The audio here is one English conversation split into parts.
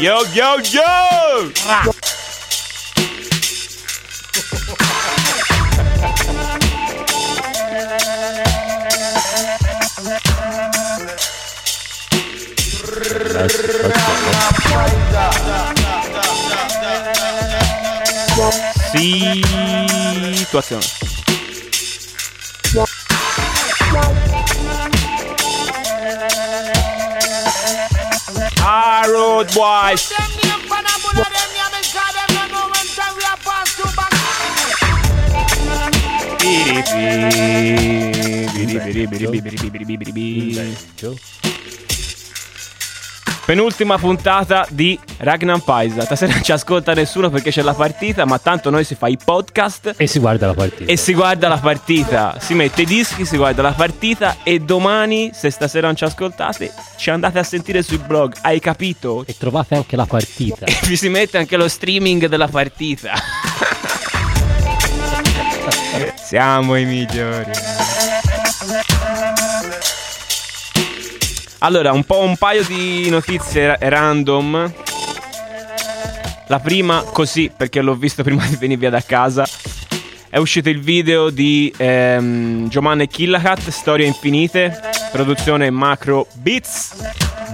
Yo, yo, yo! Situazione. road, boys. Chill. Penultima puntata di Ragnar Paisa. Stasera non ci ascolta nessuno perché c'è la partita, ma tanto noi si fa i podcast E si guarda la partita. e si guarda la partita. Si mette i dischi, si guarda la partita e domani, se stasera non ci ascoltate, ci andate a sentire sui blog. Hai capito? E trovate anche la partita. E vi si mette anche lo streaming della partita. Siamo i migliori. Allora, un po' un paio di notizie ra- random. La prima, così, perché l'ho visto prima di venire via da casa. È uscito il video di ehm, Giovanni Killacat, Storie Infinite, produzione Macro Beats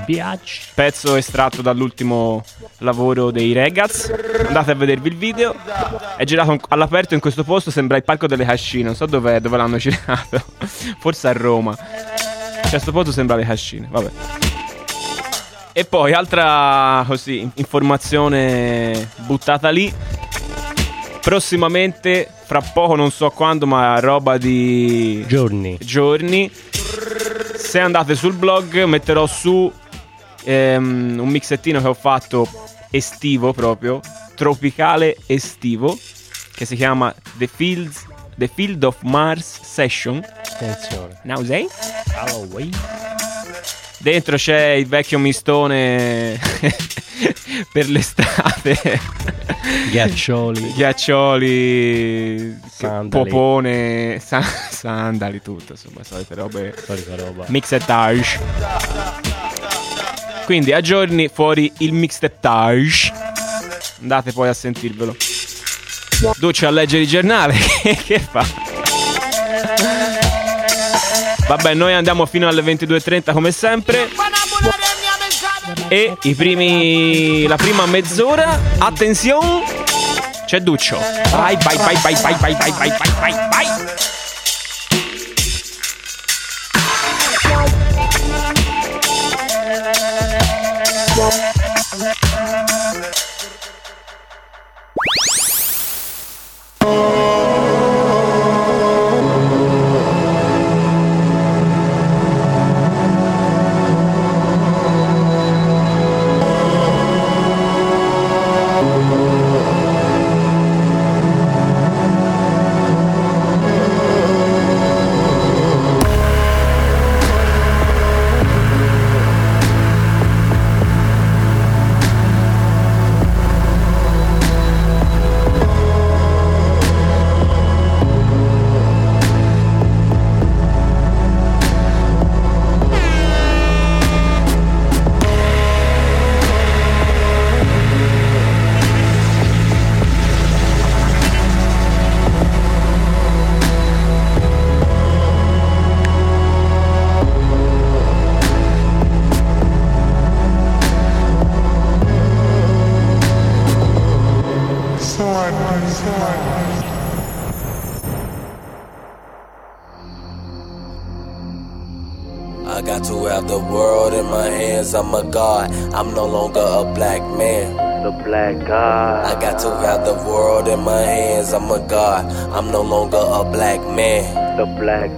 Biatch. pezzo estratto dall'ultimo lavoro dei Regaz. Andate a vedervi il video. È girato all'aperto in questo posto, sembra il parco delle cascine. Non so dove, dove l'hanno girato. Forse a Roma. A sto posto sembra le cascine. Vabbè. E poi, altra così, informazione buttata lì. Prossimamente, fra poco, non so quando, ma roba di Giorni. giorni. Se andate sul blog metterò su ehm, un mixettino che ho fatto estivo proprio, tropicale estivo, che si chiama The, Fields, The Field of Mars Session. Attenzione. Now say? Halloween. Dentro c'è il vecchio mistone per l'estate. Ghiaccioli. Ghiaccioli, Sandali. popone, sa- sandali, tutto, insomma, solite robe. Solita roba. Mixetage. Quindi a giorni fuori il mixetage. Andate poi a sentirvelo. Duccio a leggere il giornale. che che fa? Vabbè, noi andiamo fino alle 22.30 come sempre. E i primi. La prima mezz'ora. Attenzione! C'è Duccio. Vai, vai, vai, vai, vai, vai, vai, vai, vai, vai,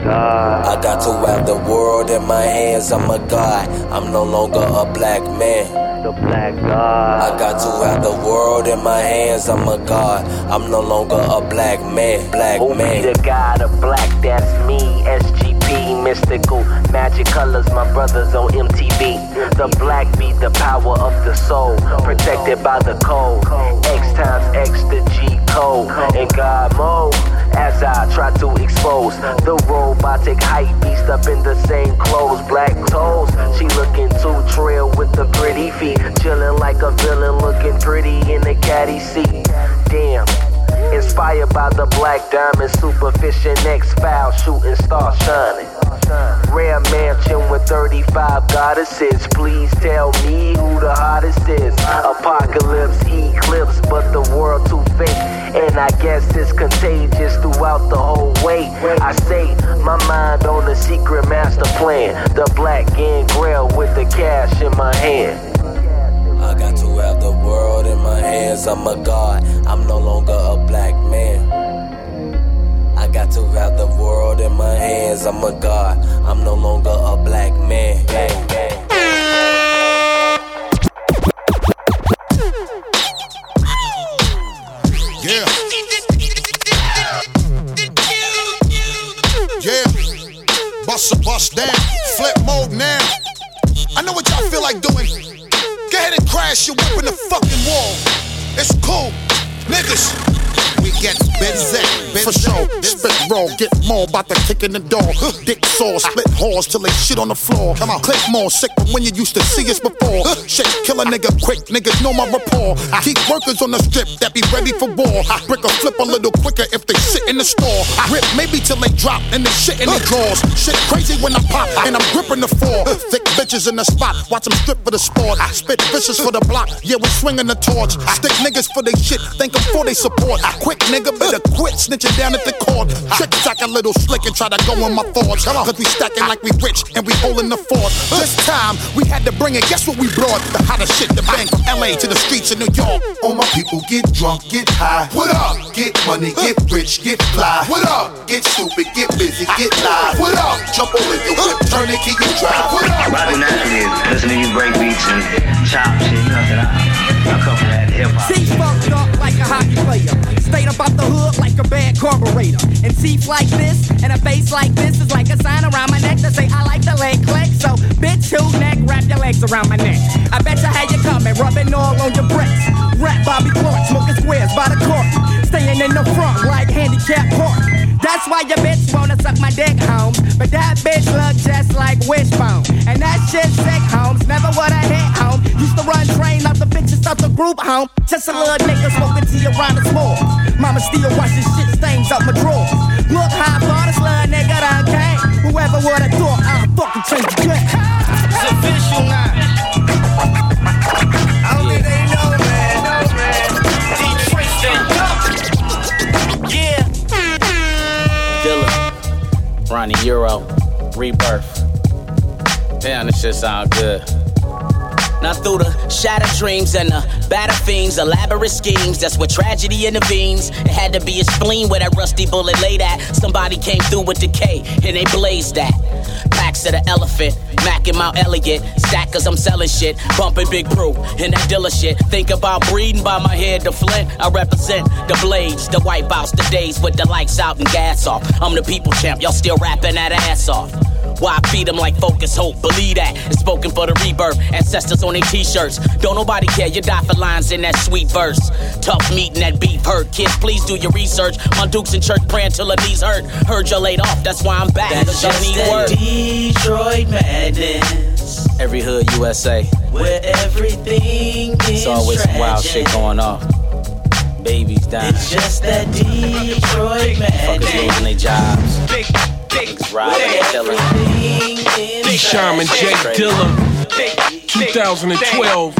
god. I got to have the world in my hands, I'm a god. I'm no longer a black man the black god. I got to have the world in my hands. I'm a god. I'm no longer a black man. Black Who man. Be the god of black? That's me. SGP, mystical, magic colors. My brothers on MTV. The black be the power of the soul, protected by the code. X times X the G code. In God mode as I try to expose the robotic hype beast up in the same clothes, black toes. She looking too trail with the pretty feet, chilling like a villain, looking pretty in the caddy seat. Black diamond, superficial X file, shooting star shining. Rare mansion with 35 goddesses. Please tell me who the hottest is. Apocalypse, eclipse, but the world too fake. And I guess it's contagious throughout the whole way. I say my mind on the secret master plan. The black and grail with the cash in my hand. I got to have the world in my hands. I'm a god. I'm no longer a black man. Got to have the world in my hands. I'm a god. I'm no longer a black man. Yeah. Yeah. Bust a bust down. Flip mode now. I know what y'all feel like doing. Go ahead and crash your whip in the fucking wall. It's cool. Niggas we get busy. For sure, spit raw, get more about the kick in the door. Dick saw, split halls till they shit on the floor. Come on, click more sick than when you used to see us before. Shit, kill a nigga quick, niggas know my rapport. Ah. Keep workers on the strip that be ready for war. I Brick a flip a little quicker if they sit in the store. Ah. Rip maybe till they drop and they shit in the drawers. Shit crazy when I pop and I'm gripping the floor. Thick bitches in the spot, watch them strip for the sport. I Spit vicious for the block, yeah, we swinging the torch. Stick niggas for they shit, thank them for they support. Quick nigga better quit snitching down at the court. Trick track a little slick and try to go in my thoughts. Cause we stacking like we rich and we holding the fort. This time we had to bring it. Guess what we brought? The hottest shit, the bang from LA to the streets of New York. All my people get drunk, get high. What up? Get money, get rich, get fly. What up? Get stupid, get busy, get live. What up? Jump over your whip, turn it, keep you drive. What up? What I is listen to these break beats and chop shit. You know what I'm? I come from that hip hop. See, fucked up like a hockey player. Stayed up off the hood like a bad carburetor. And teeth like this and a face like this is like a sign around my neck to say I like the leg click. So, bitch, who neck, wrap your legs around my neck. I bet you how you coming, rubbing all on your bricks. Rap Bobby Clark, smoking squares by the court. Staying in the front like handicap park. That's why your bitch wanna suck my dick, home. But that bitch look just like Wishbone. And that shit sick, homes. Never would I hit home. Used to run train up the bitches out the group home. Just a little nigga smoking tea around the small. Mama still washing shit stains up my drawers. Look how far this little nigga done came. Whoever would've thought I'd fucking change the game. It's official now. I don't think they know, man. No, man. Detroit, Yeah. Dilla, Ronnie Euro, Rebirth. Damn, this shit sound good. Now through the shattered dreams and the batter fiends, elaborate schemes, that's where tragedy intervenes. It had to be a spleen where that rusty bullet laid at. Somebody came through with decay and they blazed that. Packs of the elephant, Mac and Mount Elliott. Stack cause I'm selling shit, bumping Big Brew and that Dilla shit. Think about breeding by my head to Flint. I represent the blades, the bounce, the days with the lights out and gas off. I'm the people champ, y'all still rapping that ass off. Why I feed them like focus, hope, believe that. It's spoken for the rebirth, ancestors on their t-shirts. Don't nobody care, you die for lines in that sweet verse. Tough meat and that beef hurt. Kids, please do your research. My Duke's in church praying till her knees hurt. Heard you laid off, that's why I'm back. That's just need that Detroit madness. Every hood USA. Where everything is It's always some wild shit going on. Babies dying. It's just that Detroit madness. Fuckers losing their jobs. Big, big, and killing. Big J. Dilla, 2012.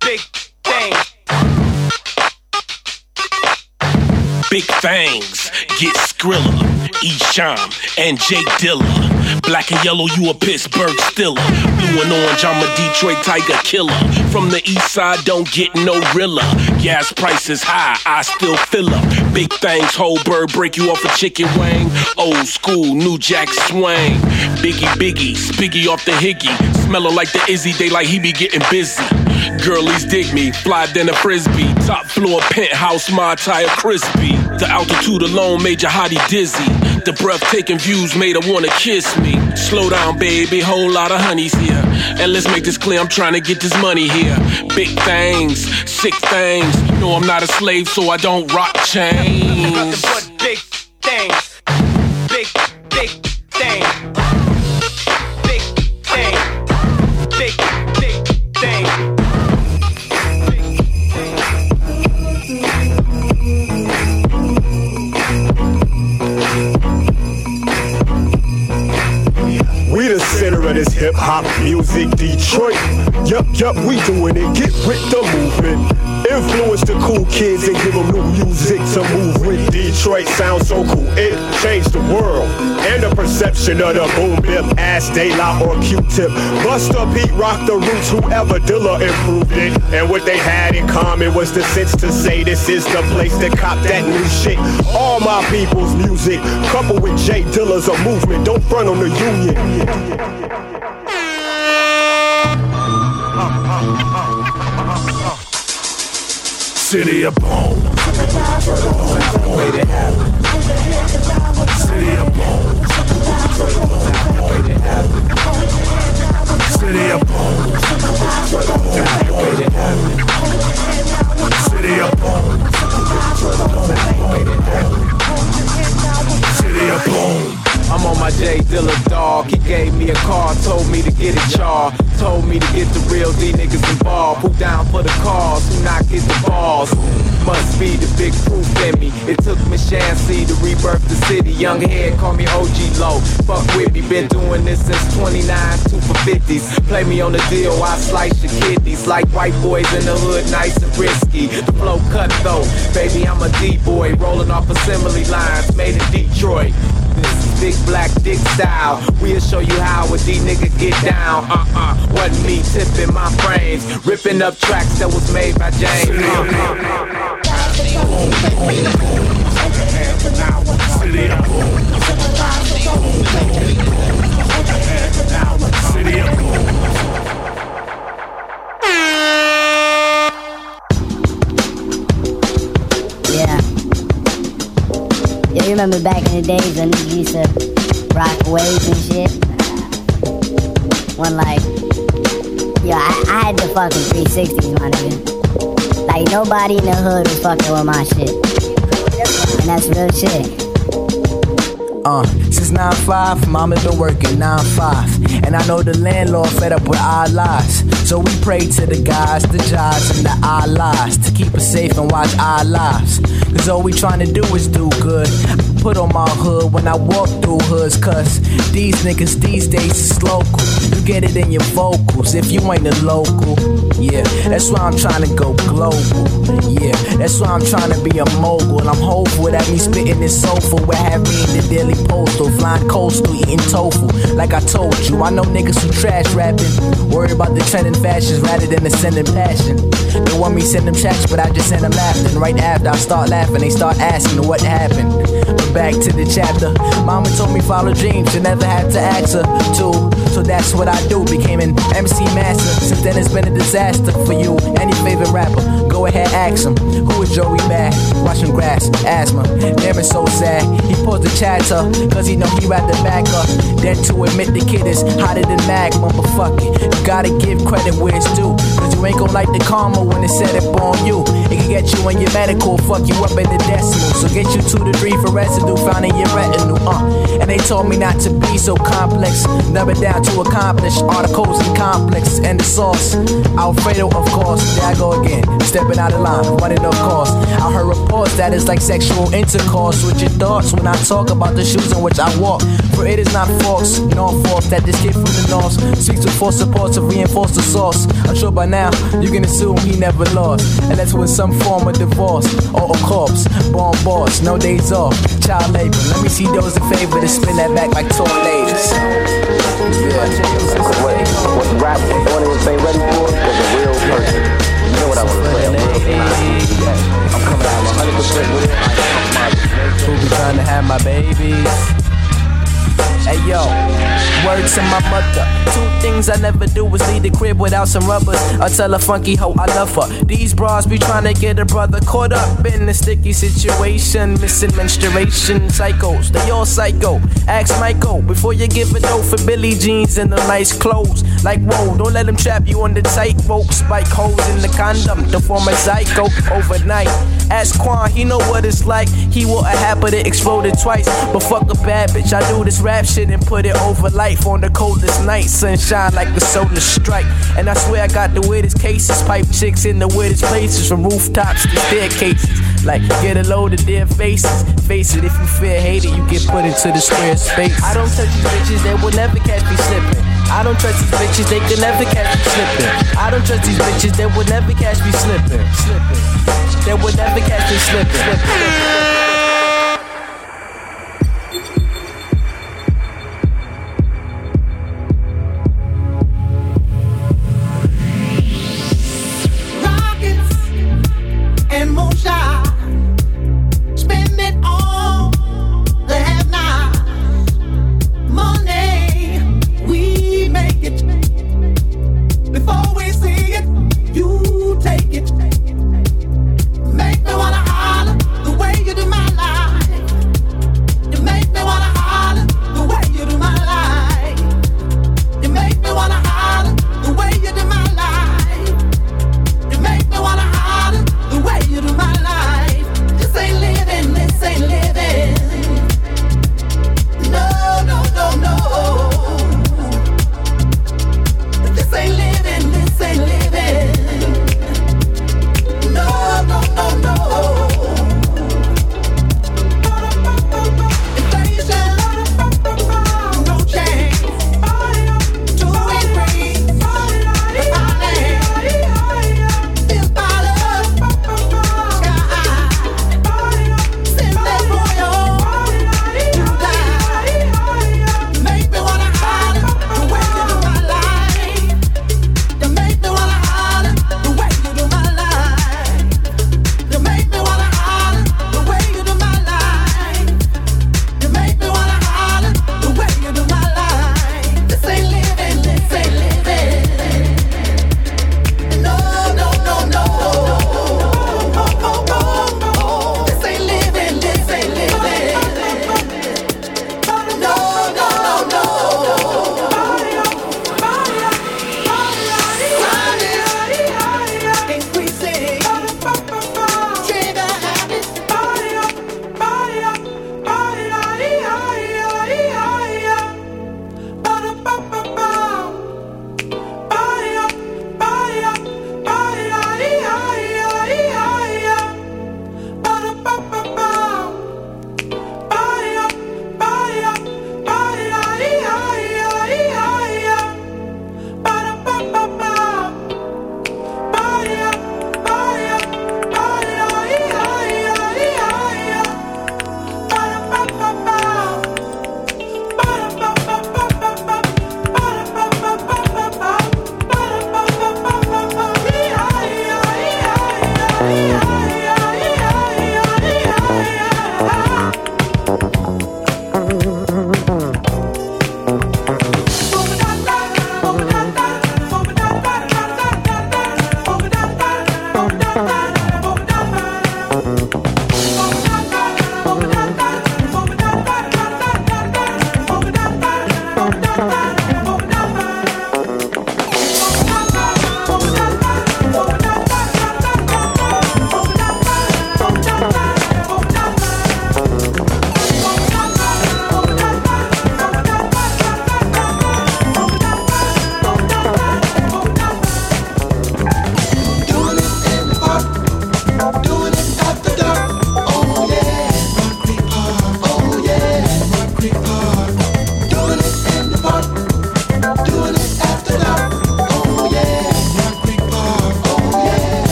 Big thing. Big Fangs, get Skrilla. Esham, and J Dilla. Black and yellow, you a Pittsburgh Stiller. Blue and orange, I'm a Detroit Tiger killer. From the east side, don't get no rilla. Gas prices high, I still fill up. Big things, whole bird, break you off a chicken wing. Old school, new jack swing. Biggie, biggie, spiggy off the higgy. Smelling like the Izzy, they like he be getting busy. Girlies dig me, fly than a frisbee. Top floor penthouse, my tire crispy. The altitude alone made your hottie dizzy. The breathtaking views made her wanna kiss me. Slow down, baby, whole lot of honeys here. And let's make this clear, I'm trying to get this money here. Big things, sick things. No, I'm not a slave, so I don't rock chains. Hip hop music, Detroit. Yup, yup, we doing it. Get with the movement. Influence the cool kids and give them new music to move with. Detroit sounds so cool, it changed the world. And the perception of the boom bip. Ass La or Q-Tip. Buster Pete rocked the roots, whoever Dilla improved it. And what they had in common was the sense to say this is the place to cop that new shit. All my people's music, coupled with Jay Dilla's a movement. Don't front on the union. City of Bones. Wait it happen. City of happen. City of. Wait it happen. City of. Wait it happen. City of Bones. I'm on my J Dilla dog. He gave me a car, told me to get it y'all. Told me to get the real D niggas involved. Who down for the cause, who not get the balls. Must be the big proof in me. It took me Shancy to rebirth the city. Young head, call me OG Low. Fuck with me, been doing this since 29, two for 50s. Play me on the deal, I slice your kidneys. Like white boys in the hood, nice and risky. The flow cut though, baby, I'm a D-boy. Rolling off assembly lines, made in Detroit. This is big black dick style. We'll show you how a D nigga get down. Uh uh, wasn't me tipping my frames, ripping up tracks that was made by James. Uh, City you remember back in the days when niggas used to rock waves and shit? When like, yo, I, I had the fucking 360s, my nigga. Like nobody in the hood was fucking with my shit. And that's real shit. Uh, since 9-5, mama been working 9-5. And I know the landlord fed up with our lies. So we pray to the guys, the jobs, and the Allahs to keep us safe and watch our lives. Cause all we trying to do is do good. Put on my hood when I walk through hoods, cause these niggas these days is local. You get it in your vocals if you ain't a local. Yeah, that's why I'm trying to go global. Yeah, that's why I'm trying to be a mogul. And I'm hopeful that me spitting this soulful have me in the daily postal, flying coastal, eating tofu. Like I told you, I know niggas who trash rapping, worry about the trending fashions rather than the sending passion. They want me send them tracks, but I just send them laughing. Right after I start laughing, they start asking what happened. Back to the chapter. Mama told me follow dreams, you never had to ask her to. So that's what I do. Became an MC master. Since then it's been a disaster for you. Any favorite rapper, go ahead ask him. Who is Joey Bad? Watching grass, asthma. Damn it's so sad. He paused the chatter, cause he know he rather back up. Than to admit the kid is hotter than fuck it, you gotta give credit where it's due. Cause you ain't gon' like the karma when it's set up on you. It can get you in your medical, fuck you up in the decimal. So get you two to three for residue found in your retinue. Uh. And they told me not to be so complex. Never down to accomplish articles and complex and the sauce. Alfredo, of course. There I go again. Stepping out of line, running of course. I heard reports that it's like sexual intercourse with your thoughts when I talk about the shoes in which I walk. For it is not false, nor false that this kid from the north seeks to force support to reinforce the source. I'm sure by now you can assume he never lost. Unless with some form of divorce or a corpse. Born boss, no days off. Child labor. Let me see those in favor to spin that back like tornadoes. What, what rap audience ain't ready for a real person. You know what I want to say? I'm coming out 100% real. Who be trying to have my babies? Hey yo, words to my mother. Two things I never do is leave the crib without some rubbers. I tell a funky hoe I love her. These bras be trying to get a brother caught up in a sticky situation. Missing menstruation, psychos, they all psycho. Ask Michael before you give a dough for Billy jeans and the nice clothes. Like, whoa, don't let them trap you on the tightrope. Spike holes in the condom to form a psycho overnight. Ask Quan, he know what it's like. He wore a hat, but it exploded twice. But fuck a bad bitch, I do this rap shit and put it over life on the coldest night. Sunshine like the solar strike. And I swear I got the weirdest cases. Pipe chicks in the weirdest places, from rooftops to staircases. Like, get a load of their faces. Face it, if you fear hate it, you get put into the square space. I don't touch these bitches, they will never catch me slipping. I don't trust these bitches, they can never catch me slipping. I don't trust these bitches, they will never catch me slipping. Slipping. They will never catch me slipping. slipping.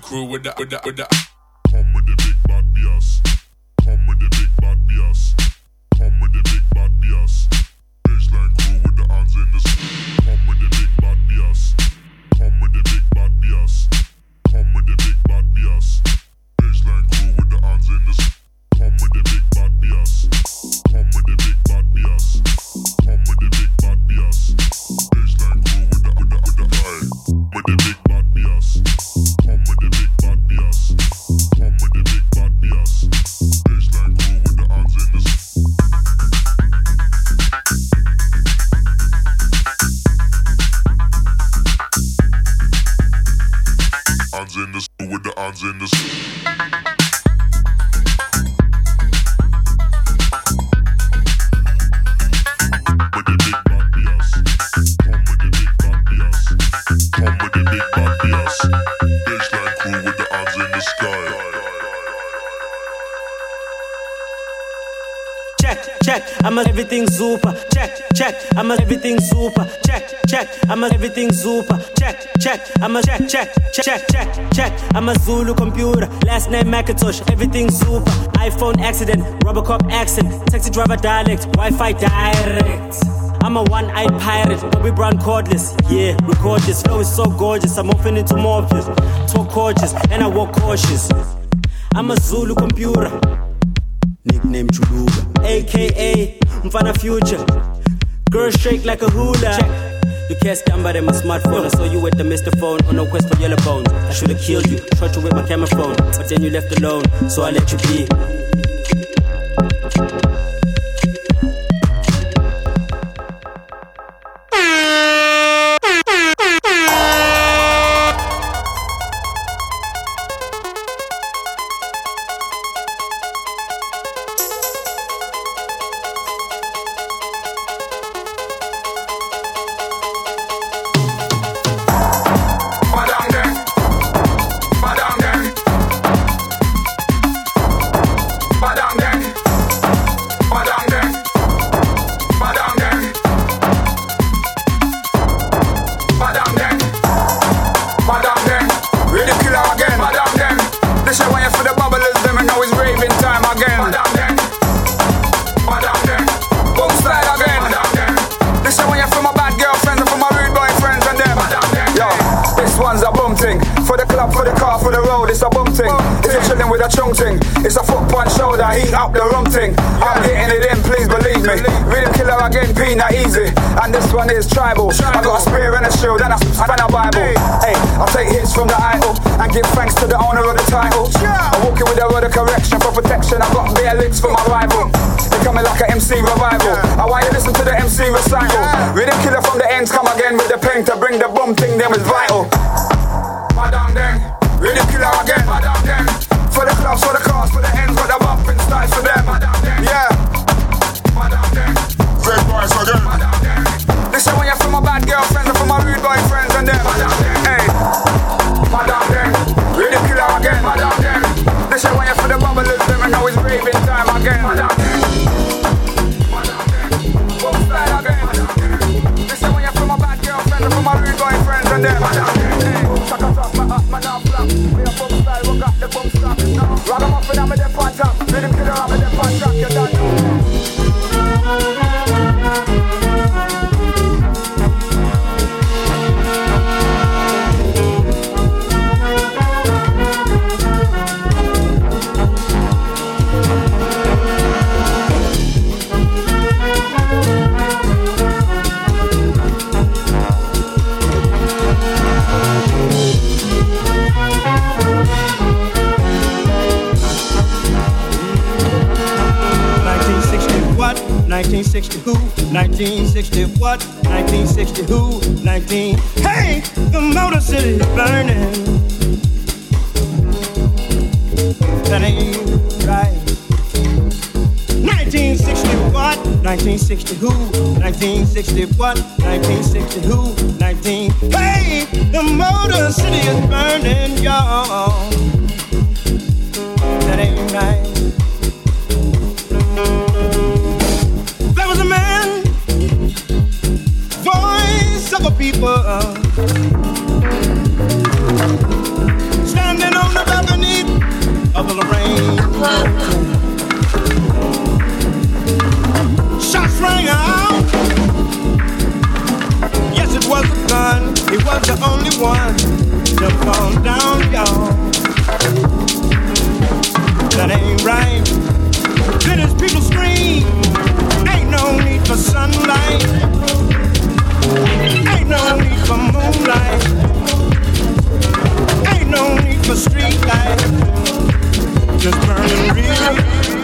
Crew with the with the with the Check, check, check. I'm a Zulu computer. Last name Macintosh. Everything super. iPhone accident. Robocop accent. Taxi driver dialect. Wi-Fi direct. I'm a one-eyed pirate, Bobby Brown cordless. Yeah, record this. Flow is so gorgeous. I'm often into morphs. Talk gorgeous, and I walk cautious. I'm a Zulu computer. Nickname Chuluga, aka Mfana Future. Girl shake like a hula. Check. You can't stand by them, my smartphone. I saw you with the Mr. Phone on a quest for yellow bones. I should have killed you, shot you with my camera phone, but then you left alone, so I let you be. That was a man, voice of a people, standing on the balcony of Lorraine. Shots rang out. Yes, it was a gun. He was the only one to fall down, y'all. That ain't right. Then his people scream. Ain't no need for sunlight. Ain't no need for moonlight. Ain't no need for street light. Just burning real.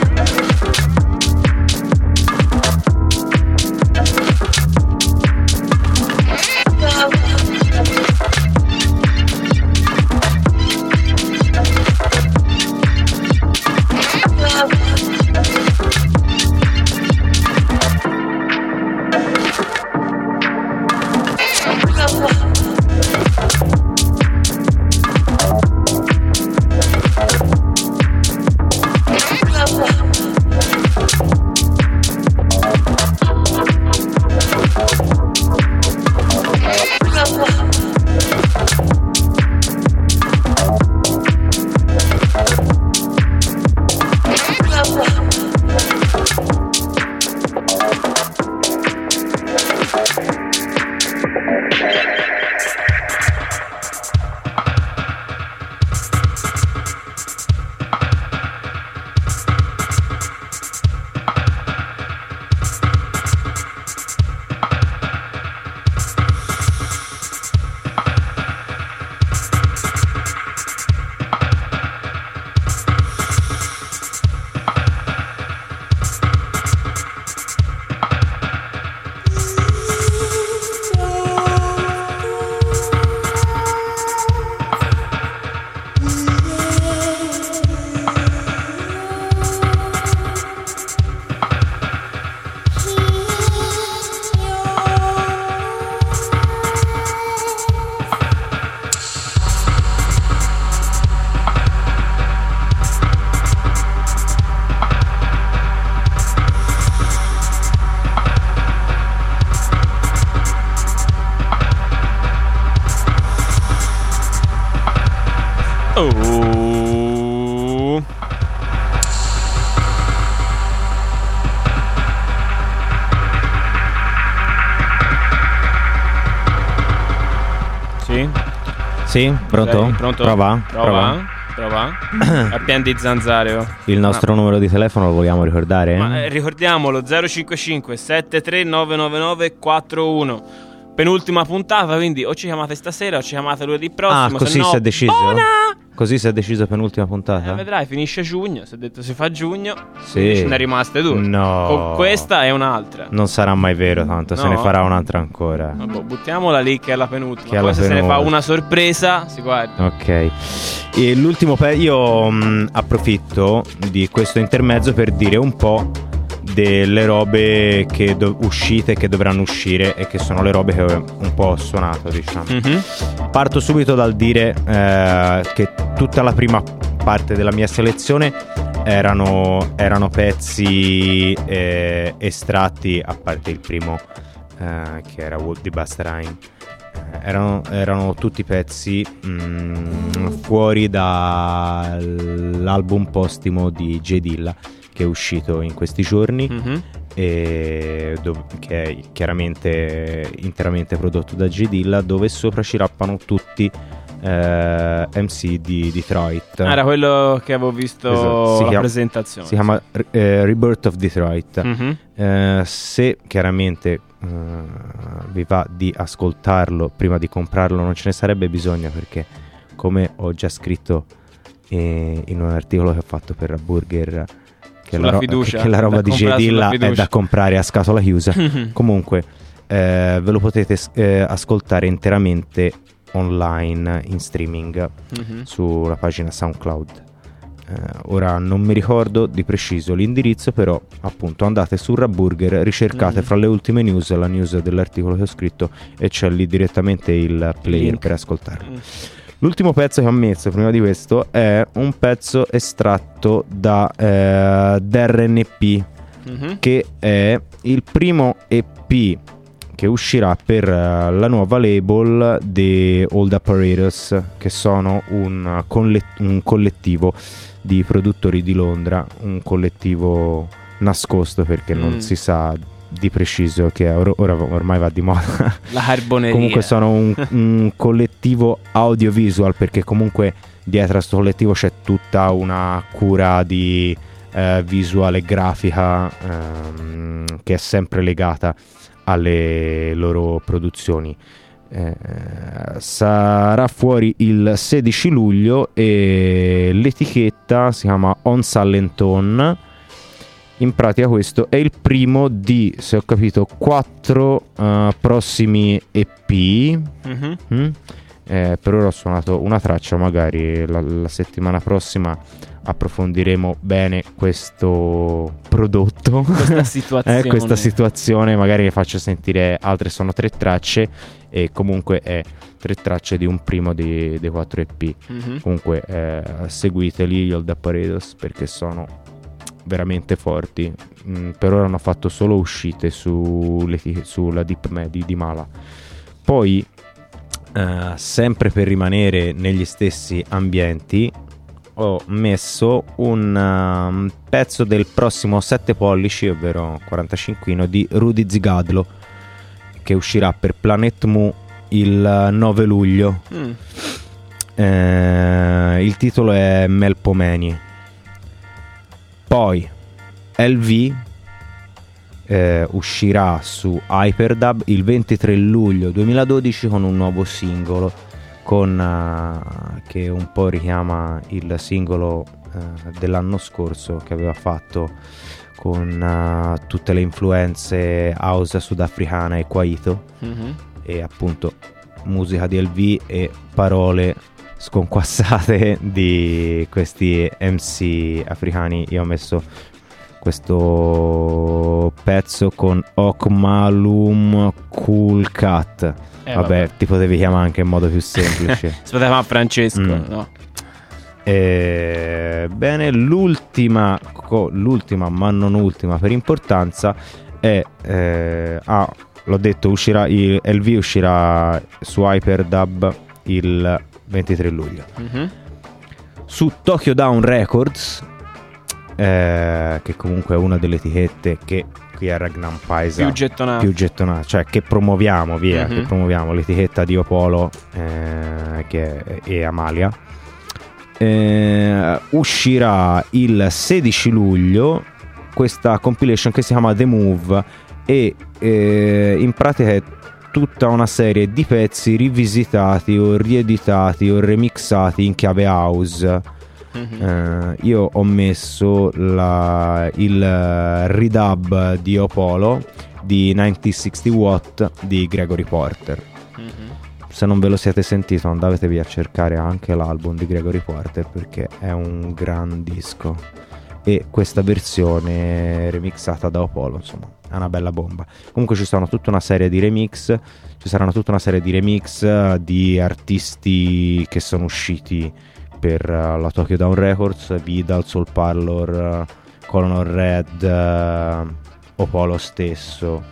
Sì, pronto? Sei pronto? Prova. Prova. Prova. È pieno di zanzare. oh. Il nostro numero di telefono lo vogliamo ricordare? Ma eh, ricordiamolo 055 73999 41. Penultima puntata, quindi o ci chiamate stasera o ci chiamate lunedì prossimo. ah, così no, si è deciso? buona! Così si è deciso penultima puntata? Eh, vedrai, finisce giugno. Si è detto si fa giugno. Sì. Ce ne rimaste due. No. Con questa e un'altra. Non sarà mai vero, tanto se No? ne farà un'altra ancora. Vabbè, buttiamola lì che è la penultima. Che Poi se se ne fa penultima. una sorpresa, si guarda. Ok. E l'ultimo pe- io mh, approfitto di questo intermezzo per dire un po' delle robe che do- uscite che dovranno uscire e che sono le robe che ho un po' suonato, diciamo. Mhm. Parto subito dal dire eh, che tutta la prima parte della mia selezione erano, erano pezzi eh, estratti, a parte il primo eh, che era Wood di Rhymes. Eh, Erano, erano tutti pezzi mm, fuori dall'album postimo di J. Dilla che è uscito in questi giorni Mhm. e dov- che è chiaramente interamente prodotto da J. Dilla dove sopra ci rappano tutti eh, MC di Detroit Era quello che avevo visto Esatto, si la chiama- presentazione. si chiama eh, Rebirth of Detroit Mhm. Eh, se chiaramente eh, vi va di ascoltarlo prima di comprarlo non ce ne sarebbe bisogno perché come ho già scritto eh, in un articolo che ho fatto per Burger che, la, ro- fiducia, che la roba di comprare J sulla Dilla è da comprare a scatola chiusa. Comunque, eh, ve lo potete eh, ascoltare interamente online in streaming Mhm. sulla pagina SoundCloud. Eh, ora non mi ricordo di preciso l'indirizzo, però appunto andate su Raburger, ricercate Mhm. fra le ultime news la news dell'articolo che ho scritto e c'è lì direttamente il player link. per ascoltarlo. Mm. L'ultimo pezzo che ho messo prima di questo è un pezzo estratto da eh, DRNP, Mhm. che è il primo EP che uscirà per eh, la nuova label di Old Apparatus, che sono un, colle- un collettivo di produttori di Londra, un collettivo nascosto perché Mm. non si sa di preciso che or- ora ormai va di moda. La carboneria. Comunque sono un, un collettivo audiovisual perché comunque dietro a questo collettivo c'è tutta una cura di eh, visuale grafica ehm, che è sempre legata alle loro produzioni. Eh, sarà fuori il 16 luglio e l'etichetta si chiama On Sallenton in pratica questo è il primo di, se ho capito, quattro eh, prossimi EP. Mhm. Mm? Eh, per ora ho suonato una traccia, magari la, la settimana prossima approfondiremo bene questo prodotto. Questa Eh, situazione. questa situazione, magari vi faccio sentire altre, sono tre tracce e comunque è tre tracce di un primo dei, dei quattro EP. Mhm. Comunque eh, seguiteli, gli Old Apparatus, perché sono veramente forti. Mm, per ora hanno fatto solo uscite sulle- sulla Deep Medi di Mala. Poi, eh, sempre per rimanere negli stessi ambienti, ho messo un um, pezzo del prossimo 7 pollici, ovvero 45 di Rudy Zigadlo, che uscirà per Planet Mu il 9 luglio. Mm. Eh, il titolo è Melpomeni. Poi LV eh, uscirà su Hyperdub il 23 luglio 2012 con un nuovo singolo con, eh, che un po' richiama il singolo eh, dell'anno scorso che aveva fatto con eh, tutte le influenze house sudafricana e Kwaito Mhm. e appunto musica di LV e parole sconquassate di questi MC africani. Io ho messo questo pezzo con Okmalum Cool Cat. Eh, vabbè, vabbè. ti potevi chiamare anche in modo più semplice. Si poteva chiamare Francesco, Mm. no? Eh, bene, l'ultima, co- l'ultima, ma non ultima per importanza, è. eh, ah, l'ho detto, uscirà il LV uscirà su Hyperdub il 23 luglio. Mhm. Su Tokyo Down Records, eh, che comunque è una delle etichette che qui a Ragnar Paisa Più gettonata. più gettonata, cioè che promuoviamo via, Mhm. che promuoviamo l'etichetta di Opolo eh, che è, e Amalia. Eh, uscirà il 16 luglio questa compilation che si chiama The Move e eh, in pratica è tutta una serie di pezzi rivisitati o rieditati o remixati in chiave house. Mhm. Eh, io ho messo la- il eh, redub di Opolo di 9060 Watt di Gregory Porter. Mhm. Se non ve lo siete sentito, andatevi a cercare anche l'album di Gregory Porter perché è un gran disco. E questa versione remixata da Opolo, insomma, è una bella bomba. Comunque ci sono tutta una serie di remix, ci saranno tutta una serie di remix eh, di artisti che sono usciti per eh, la Tokyo Down Records, Vidal, Soul Parlor, eh, Colonel Red, Opolo stesso,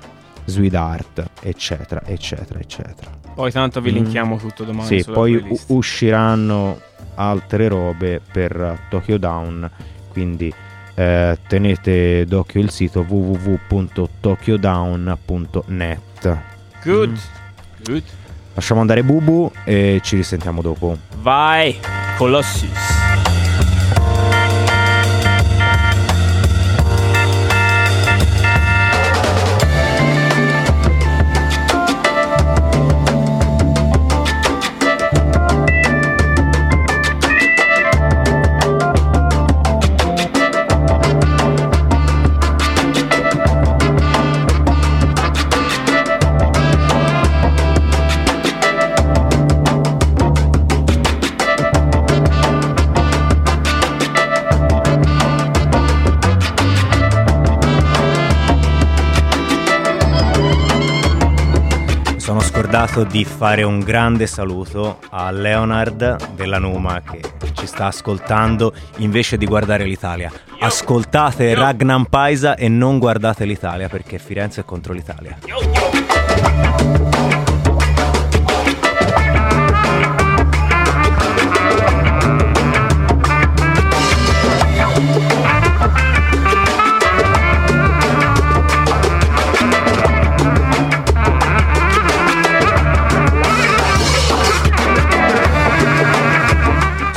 Sweetheart, eccetera, eccetera, eccetera. Poi tanto vi Mm. linkiamo tutto domani Sì, poi u- usciranno altre robe per Tokyo Down, quindi eh, tenete d'occhio il sito www.tokyodown.net. Good. Mm. Good. Lasciamo andare Bubu e ci risentiamo dopo. Vai, Colossus. Dimenticato di fare un grande saluto a Leonard della Numa che ci sta ascoltando invece di guardare l'Italia. Ascoltate Ragnan Paisa e non guardate l'Italia perché Firenze è contro l'Italia.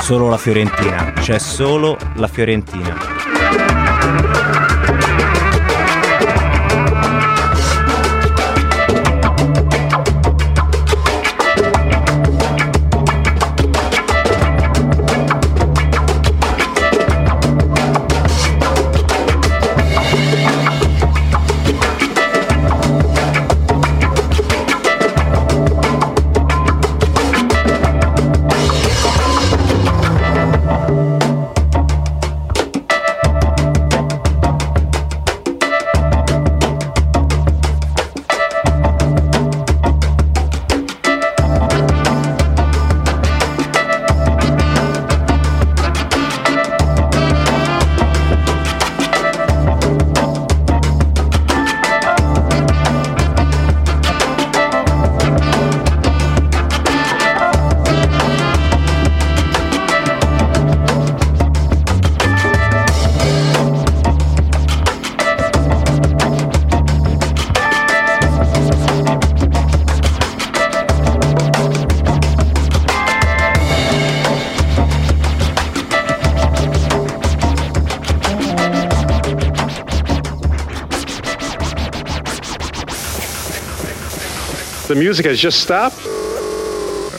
Solo la Fiorentina, c'è solo la Fiorentina. Music has just stopped.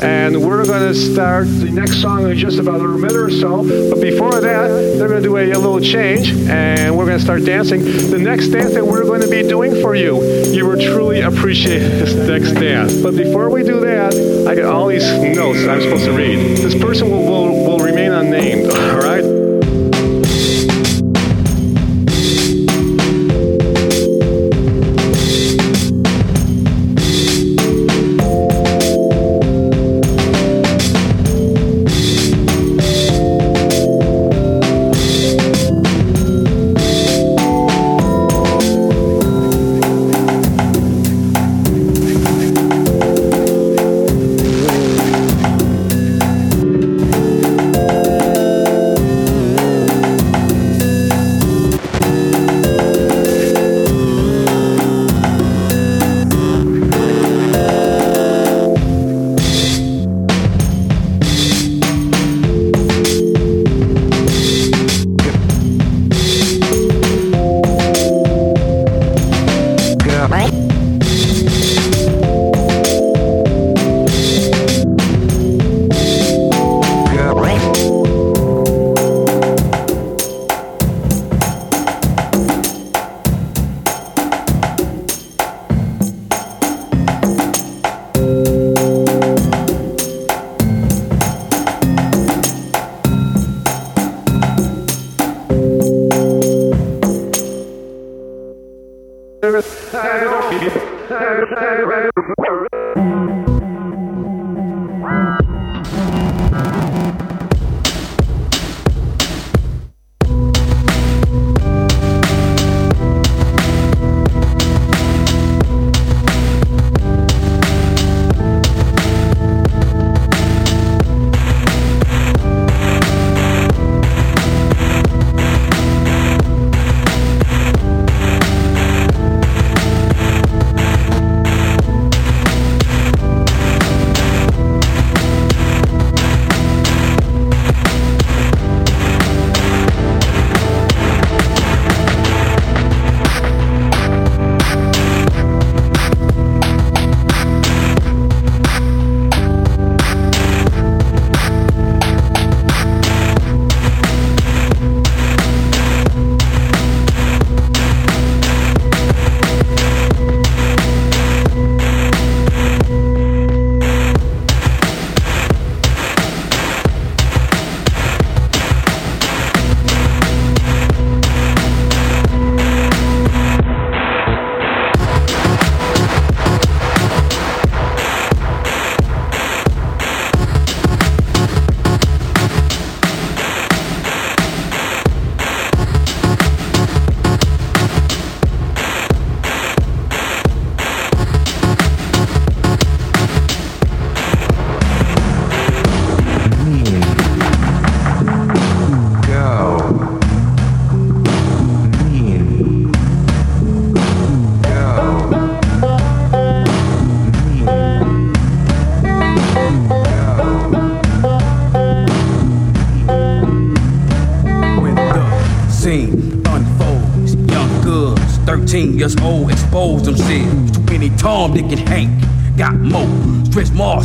And we're going to start the next song in just about a minute or so. But before that, they're going to do a, a little change and we're going to start dancing. The next dance that we're going to be doing for you, you will truly appreciate this next dance. But before we do that, I got all these notes I'm supposed to read. This person will, will, will remain unnamed, all right?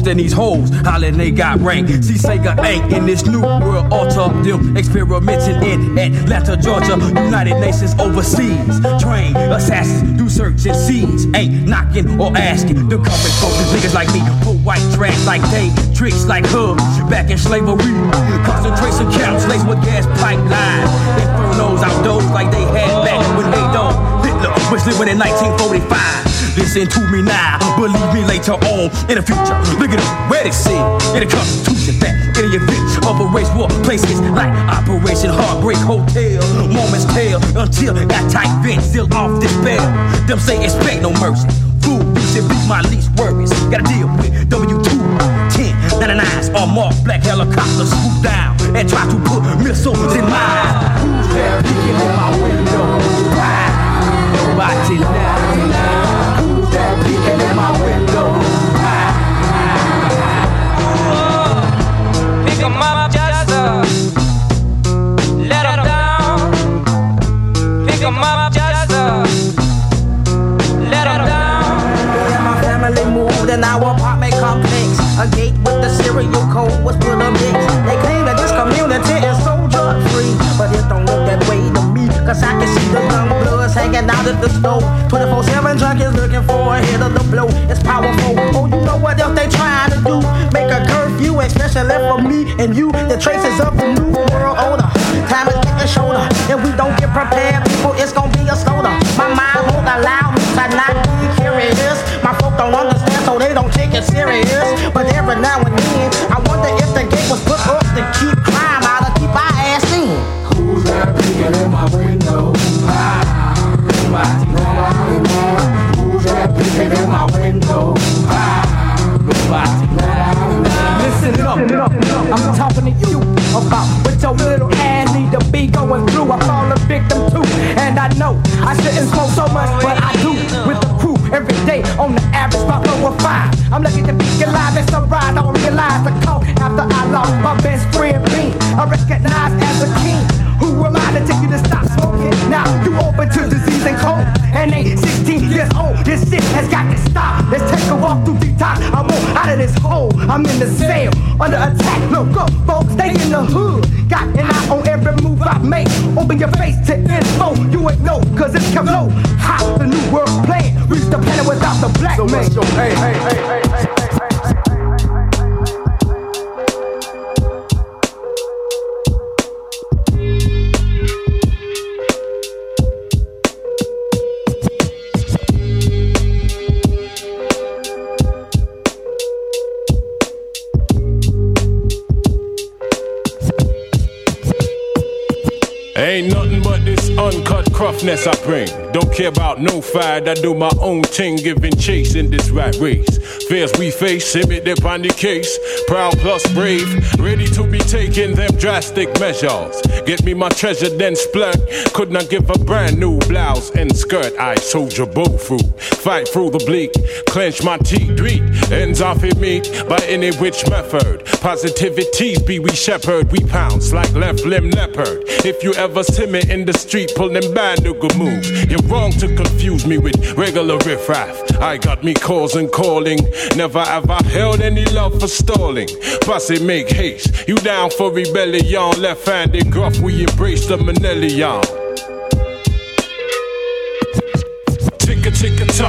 Than these hoes, hollering they got rank. See Sega ain't in this new world altar. Them experimenting in Atlanta, Georgia, United Nations overseas. Train assassins, do search and seize. Ain't knocking or asking. The coming for these niggas like me. Pull white trash like they, tricks like her. Back in slavery, concentration camps laced with gas pipelines. Infernos outdoors like they had back when they don't. Hitler was living in 1945. Listen to me now, believe me later on in the future. Look at the where they say in the Constitution that in the event of a race war, places like Operation Heartbreak Hotel, moments tell until that tight vent still off despair. Them say expect no mercy. Fool, you should be my least worries. Gotta deal with W2 10 99s on mark black helicopters swoop down and try to put missiles in mine. Who's there peeking in my window? Nobody now. Who's in my window? Pick 'em up, just uh, let 'em down. Pick 'em up, just uh, let 'em down. Yeah, my family moved in our apartment complex. A gate with the serial code was put a mix. They claim that this community is so drug free, but it don't look that way to me. Cause I can see the young bloods hanging out at the stove. 24 7 junkies looking for a hit of the blow. It's powerful. Oh, you know what else they trying to do? Make a curfew, especially for me and you. The traces of the new world order. Time is getting shorter, and we don't get prepared. People, it's gonna shouldn't smoke so much, but I do with the crew every day on the average about over five. I'm lucky to be alive, it's a ride. I don't realize the call after I lost my best friend Bean. I recognize as a king. Who am I to you to stop smoking? Now you open to disease and cold, and ain't 16 years old. This shit has got to stop. Let's take a walk through detox. I want out of this hole. I'm in the cell under attack. Look up, folks, stay in the hood. Got an eye on every move I make. Open your face to info. You ain't know, cause it's come low. How the new world plan. Reach the planet without the black So man. let's go, hey, hey, hey, hey, hey, hey, hey. Cruffness I bring. Don't care about no fight, I do my own thing, giving chase in this rat race. Fears we face, image upon the case. Proud plus brave, ready to be taking them drastic measures. Get me my treasure, then splurt. Could not give a brand new blouse and skirt. I soldier bow through, fight through the bleak, clench my teeth, beat ends off in me by any which method. Positivities be we shepherd, we pounce like left limb leopard. If you ever see me in the street pulling bad nigga moves, you're wrong to confuse me with regular riffraff. I got me calls and calling, never have I held any love for stalling. Posse make haste, you down for rebellion, left-handed gruff, we embrace the Manelion. Tick a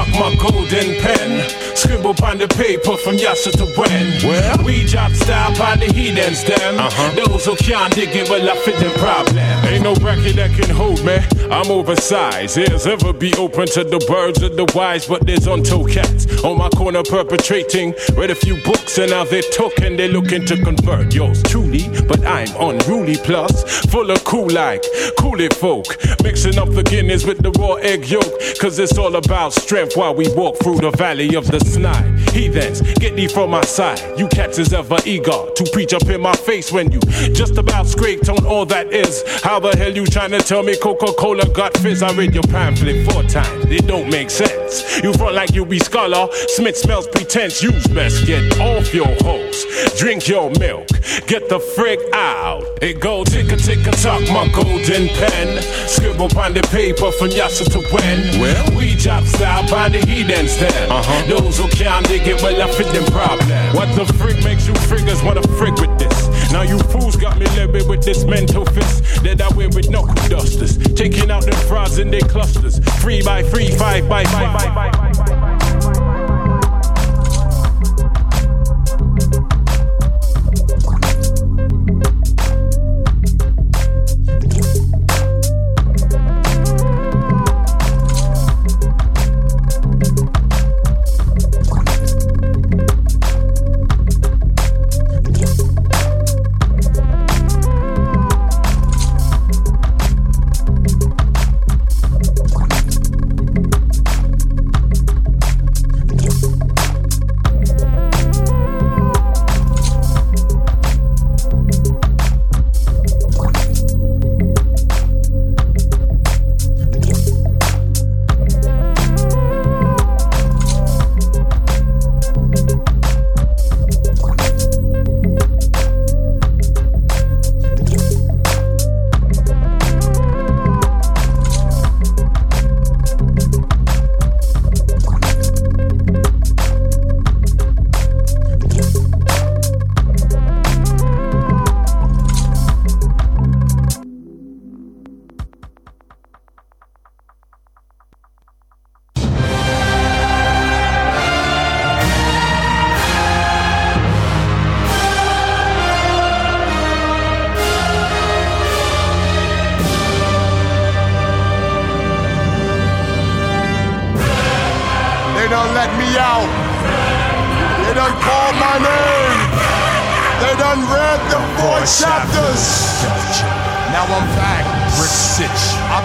tick my golden pen. Scribble on the paper from yassa to when. Well, we drop style on the heathens, them. Uh-huh. Those who can't dig it, well, I fit them problem. Ain't no bracket that can hold me. I'm oversized. Ears ever be open to the birds of the wise, but there's untold cats on my corner perpetrating. Read a few books and now they took and they looking to convert yours truly, but I'm unruly plus full of cool like cool it folk. Mixing up the Guinness with the raw egg yolk, cause it's all about strength. Strength while we walk through the valley of the snide. Heathens, get thee from my side. You cats is ever eager to preach up in my face when you just about scraped on all that is. How the hell you trying to tell me Coca Cola got fizz? I read your pamphlet four times. It don't make sense. You front like you be scholar. Smith smells pretense. You best get off your hose. Drink your milk. Get the frick out. It go tick a tick a tock, my golden pen. Scribble on the paper from yassa to when. Well, we job style by the heathens then. Uh-huh. Those who can't dig it, well, I fit them problem. What the frick makes you friggers wanna frick with this? Now you fools got me living with this mental fist that I wear with knuckle dusters. Taking out the frauds in their clusters. Three by three, five by five. They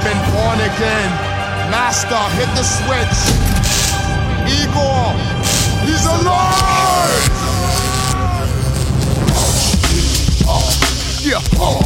I've been born again. Master, hit the switch. Igor, he's alive. Yeah, oh,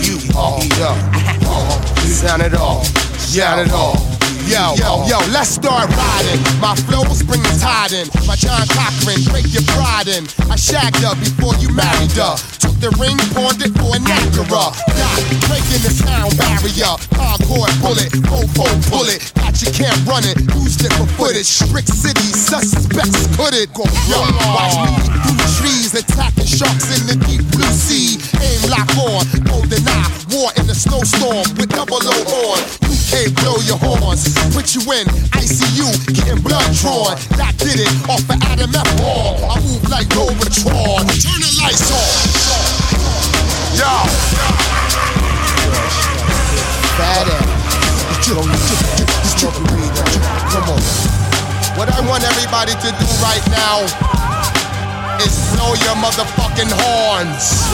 you, oh, yeah. Sound it all, sound it all. Yo, yo, yo, let's start riding. My flows bring the tide in. My John Cochran, break your pride in. I shagged her before you married her. Took the ring, pawned it for an Acura. Got breaking the sound barrier. Hardcore bullet, fofo bullet. Got you can't run it. Used it for footage. Strict City, suspects could it. Go, yo, watch me through the trees, attacking sharks in the deep blue sea. Aim lock on, golden eye, war in the snowstorm with double O on. UK blow your horns, put you in ICU, getting blood drawn. That did it off of Adam F. Hall. I move like Robotron. Turn the lights on. Yo. Fat ass. Come on. What I want everybody to do right now is blow your motherfucking horns.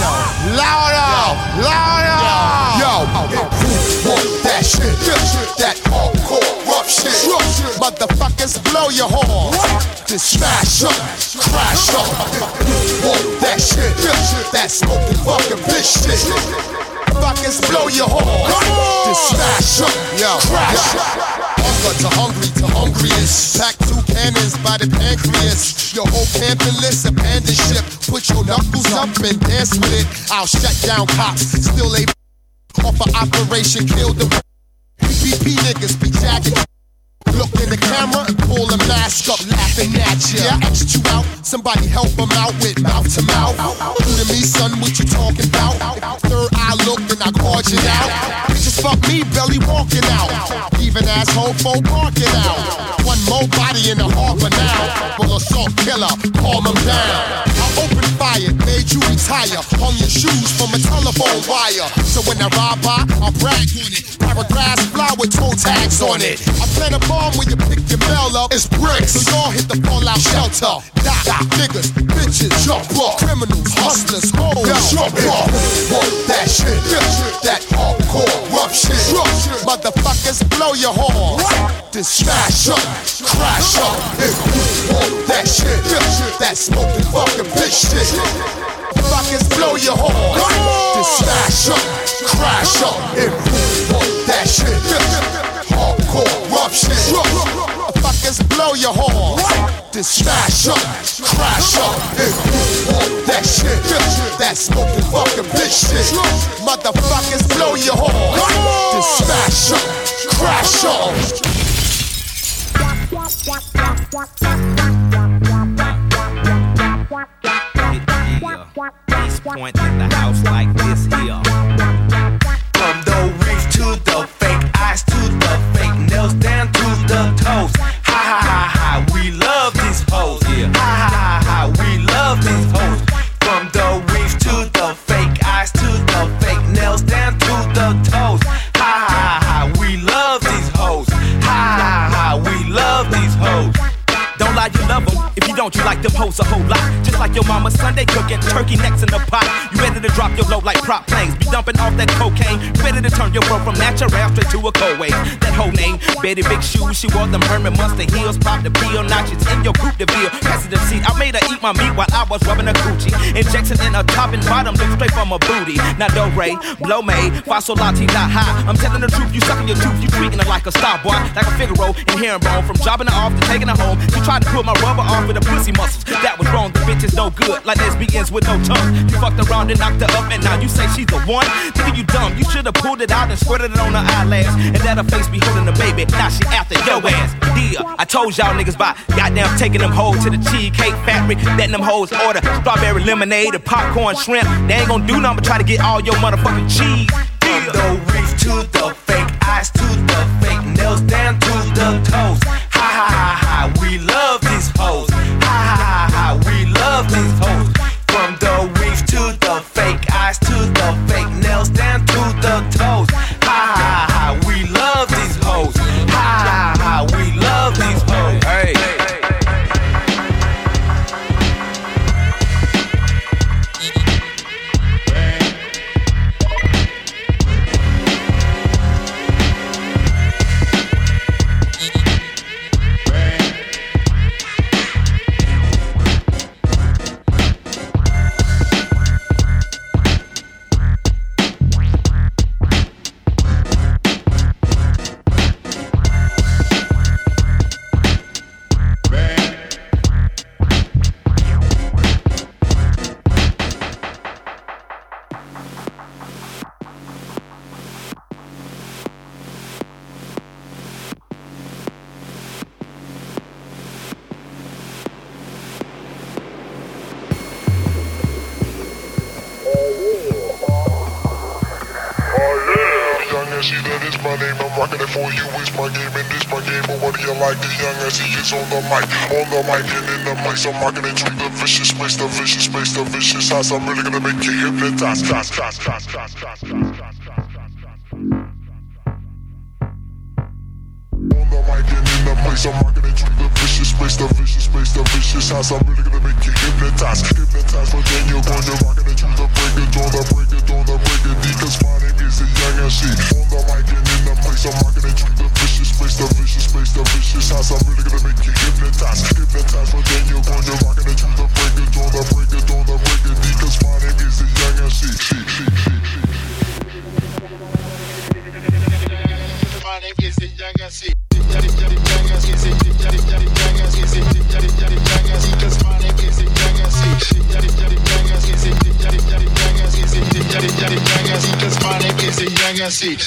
Louder! Louder! Yo! Who want that shit? That hardcore rough shit. Motherfuckers blow your horns. Just smash up, crash up. Want that shit? That smoking fucking bitch shit. Fuckers blow your horns. Just smash up, crash up. Hunger to hungry to hungriest. Pack two cannons by the pancreas. Your whole camping list, abandon ship. Put your knuckles up and dance with it. I'll shut down cops. Still a off of operation, kill the PPP niggas be jagging. Look in the camera and pull a mask up, laughing at ya. Yeah, I X'd you out. Somebody help them out with mouth to mouth. You to me, son, what you talking about? Third eye look and I called you out. Bitches fuck me, belly walking out. Even asshole folk barking out. One more body in the harbor now. Full assault killer, calm them down. I opened fire, made you retire. Hung your shoes from a telephone wire. So when I ride by, I brag on it. Paragraphs fly with toe tags on it. I plant a bomb when you pick your mail up. It's bricks, so y'all hit the fallout shelter. Die, die, niggas, bitches, jump up. Criminals, hustlers, hoes, jump up. That shit, that hardcore rough shit. Motherfuckers blow your horn. Then smash up, crash up, if you want that shit. That smoking fucking bitch shit. Motherfuckers blow your horn. Then smash up, crash up, if you want that shit. Hardcore rough shit. Motherfuckers blow your horn. Then smash up, crash up, if you want that shit. That smoking fucking bitch shit. Motherfuckers blow your horn. Then smash up, crash up. East Point in the house like this here. From the reef to the fake eyes to the fake nails down to the toes. Ha ha ha ha, we love these hoes. Ha ha ha ha, we love these hoes. From the reef to the fake eyes to the fake nails down to the toes. Ha ha ha we love these hoes. Ha ha ha, we love these hoes. Don't lie, you love 'em. If you don't, you like them hoes a whole lot. Like your mama Sunday cooking turkey necks in the pot. You ready to drop your low like prop planes. Be dumping off that cocaine. Ready to turn your world from natural straight to a cold wave. That whole name, Betty Big Shoes. She wore them Herman Mustang heels. Pop the pill, notches in your coupe de ville. Passenger seat. I made her eat my meat while I was rubbing her coochie. Injection in her top and bottom, look straight from her booty. Now do ray, blow me, fossil lati, not high. I'm telling the truth, you sucking your tooth, you treating her like a star boy, like a Figaro in herringbone. From dropping her off to taking her home, She tried to pull my rubber off with the pussy muscles. That was wrong, the bitch no good, like lesbians with no tongue. You fucked around and knocked her up, and now you say she's the one. Nigga, you dumb. You should've pulled it out and squirted it on her eyelash, and let her face be holding the baby. Now she after your ass. Dear, I told y'all niggas by goddamn taking them hoes to the cheesecake factory, letting them hoes order strawberry lemonade and popcorn shrimp. They ain't gonna do nothing but try to get all your motherfucking cheese. From the reef to the fake eyes to the fake nails down to the toes. Ha ha ha And see that is my name. I'm rocking it for you. It's my game and this my game. But what do you like? The young and see is on the mic, on the mic and in the mic. So I'm rocking it to the vicious space, the vicious space, the vicious house. I'm really gonna make you hypnotize. On the mic and in the so I'm rocking it to the vicious space, the vicious space, the vicious house. I'm really gonna make you hypnotize, hypnotize. But then you're going to rocking it to the break it, on the break it, on the break it. Because my name is the young and see. In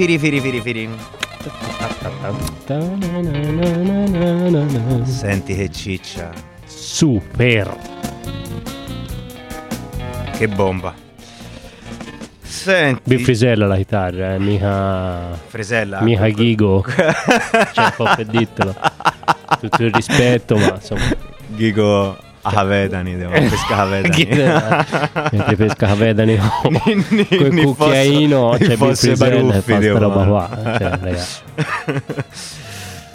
firi firi firi firi. Senti che ciccia. Super. Che bomba. Senti. Bill Frisella la chitarra, eh, mica... Frisella. Mica Ghigo. cioè, un po' per dirtelo. Tutto il rispetto, ma insomma... Ghigo a Cavedani, devo pescare Cavedani. Mentre pesca Cavedani con Ni- quel ni cucchiaino, c'è ni Bill fosse Frisella che Baruffi, fa sta devo- roba qua. Cioè, ragazzi.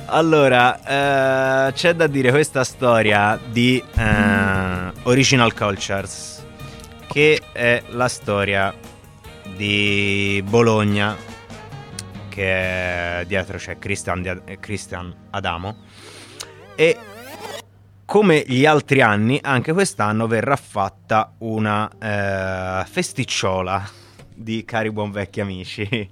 Allora, eh, c'è da dire questa storia di eh, Original Cultures, che è la storia di Bologna, che dietro c'è Christian, eh, Christian Adamo, e come gli altri anni, anche quest'anno verrà fatta una eh, festicciola di cari buon vecchi amici,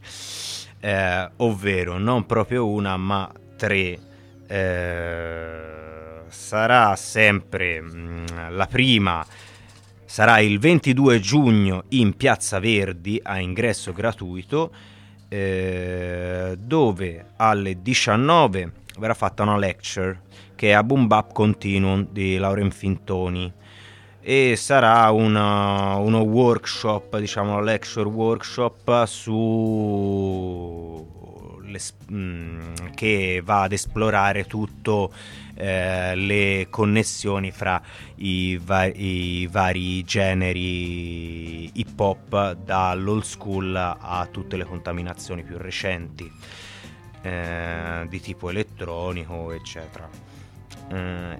eh, ovvero non proprio una ma tre. Eh, sarà sempre mm, la prima, sarà il 22 giugno in Piazza Verdi a ingresso gratuito, eh, dove alle 19 verrà fatta una lecture che è a Boom Bap Continuum di Lauren Fintoni. E sarà una- uno workshop, diciamo lecture workshop su l'es- mm, che va ad esplorare tutto eh, le connessioni fra i, va- i vari generi hip hop dall'old school a tutte le contaminazioni più recenti eh, di tipo elettronico eccetera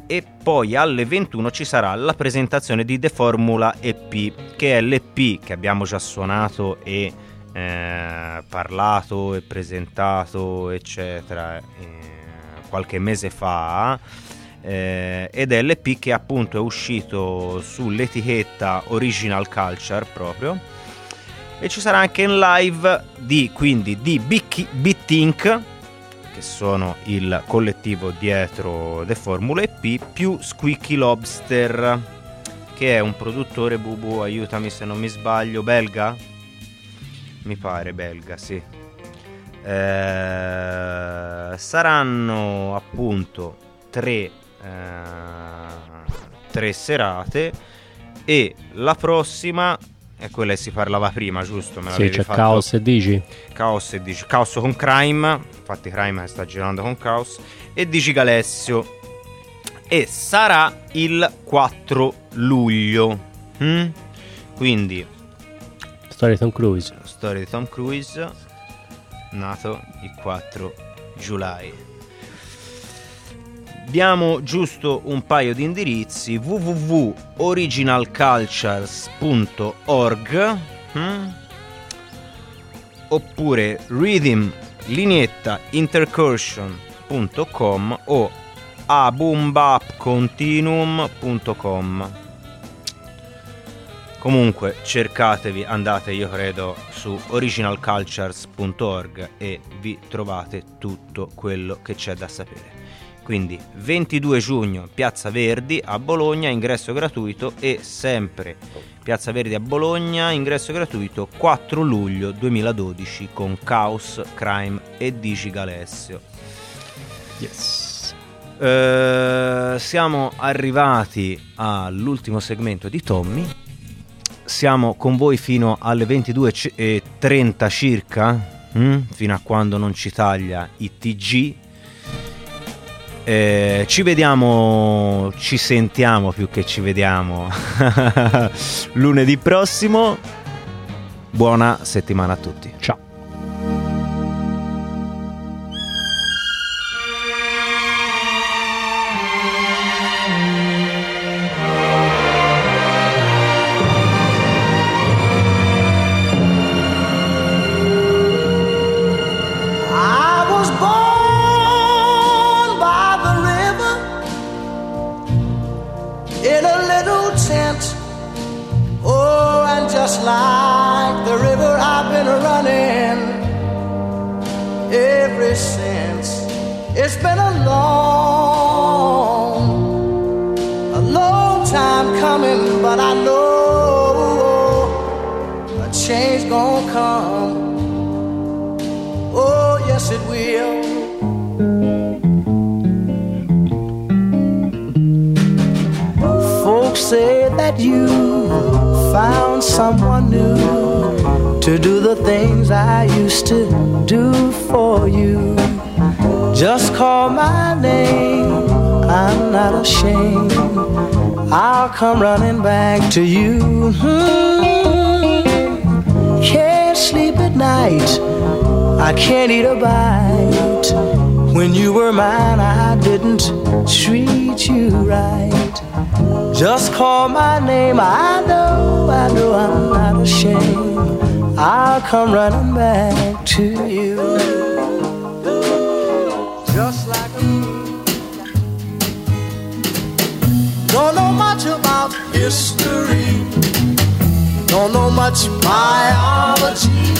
e poi alle 21 ci sarà la presentazione di The Formula EP, che è l'EP che abbiamo già suonato e eh, parlato e presentato, eccetera, eh, qualche mese fa. eh, ed è l'EP che appunto è uscito sull'etichetta Original Culture proprio e ci sarà anche in live di quindi di Beat Inc che sono il collettivo dietro The Formula EP, più Squeaky Lobster, che è un produttore, Bubu, aiutami se non mi sbaglio, belga? Mi pare belga, sì. Eh, saranno appunto tre, eh, tre serate e la prossima è quella che si parlava prima, giusto? Me Sì, c'è fatto- Chaos e Digi. Chaos e Digi Chaos con Crime, infatti Crime sta girando con Chaos e Digi Galessio e sarà il 4 luglio. mm? Quindi Storia di Tom Cruise. storia di Tom Cruise nato il 4 giugno. Diamo giusto un paio di indirizzi www.originalcultures.org mm? oppure rhythm lineetta intercursion.com o aboombapcontinuum.com Comunque cercatevi, andate io credo su originalcultures.org e vi trovate tutto quello che c'è da sapere. Quindi 22 giugno Piazza Verdi a Bologna, ingresso gratuito e sempre Piazza Verdi a Bologna, ingresso gratuito 4 luglio 2012 con Chaos, Crime e Digi Galessio. Yes. Eh, siamo arrivati all'ultimo segmento di Tommy. Siamo con voi fino alle 22.30 circa, mm? fino a quando non ci taglia i TG. Eh, ci vediamo, ci sentiamo più che ci vediamo lunedì prossimo. Buona settimana a tutti. Ciao. New to do the things I used to do for you. Just call my name, I'm not ashamed. I'll come running back to you. Hmm. Can't sleep at night, I can't eat a bite. When you were mine, I didn't treat you right. Just call my name, I know, I know I'm not ashamed. I'll come running back to you. Just like a Don't know much about history. Don't know much biology.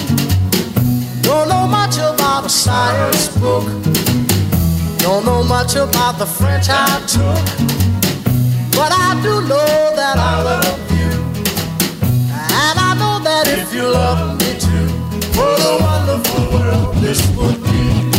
Don't know much about a science book. Don't know much about the French I took. World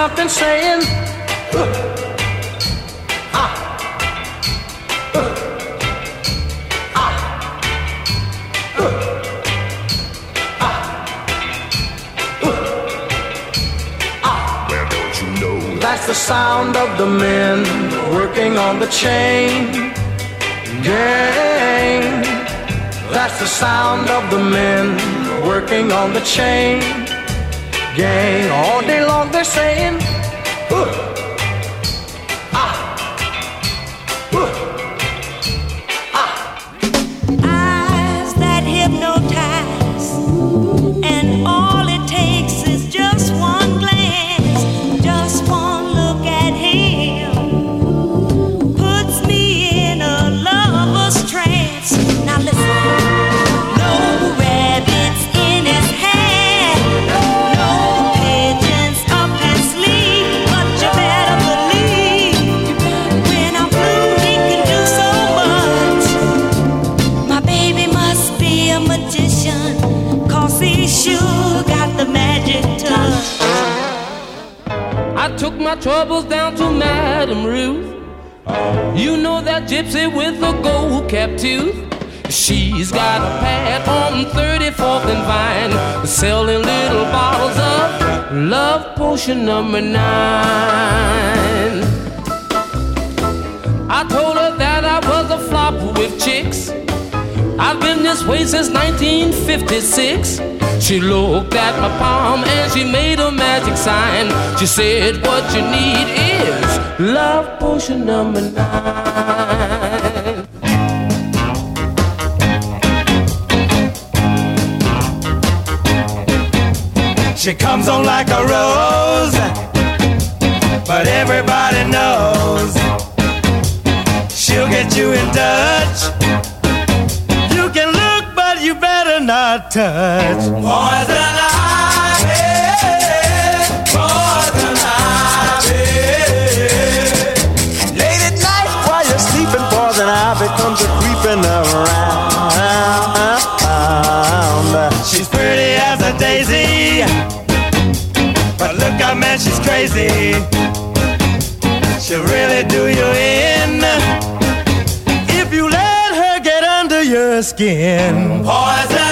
I hear something saying, Well, don't you know? That's the sound of the men working on the chain gang. That's the sound of the men working on the chain gang. All day long they're saying, "Huh, gypsy with the gold cap tooth. She's got a pad on 34th and Vine, selling little bottles of love potion number nine. I told her that I was a flop with chicks. I've been this way since 1956. She looked at my palm and she made a magic sign. She said, What you need is love potion number nine. She comes on like a rose, but everybody knows she'll get you in touch. You can look, but you better not touch. Poison ivy, poison ivy. Late at night while you're sleeping, poison ivy comes a creeping around. But look out, man, she's crazy. She'll really do you in if you let her get under your skin. Poison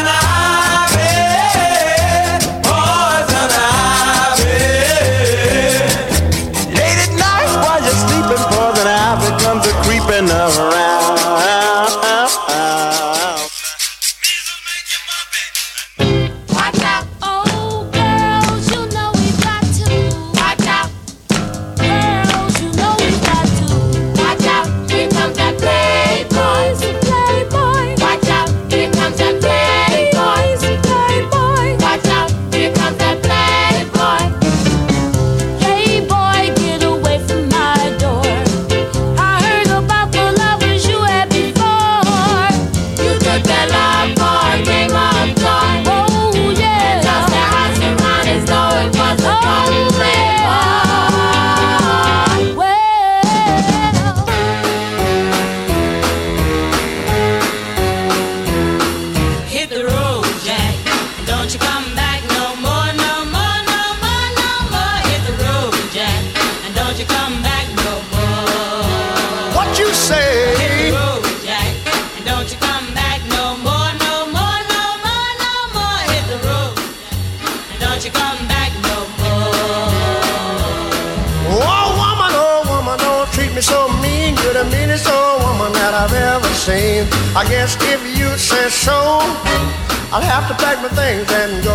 I'll have to pack my things and go.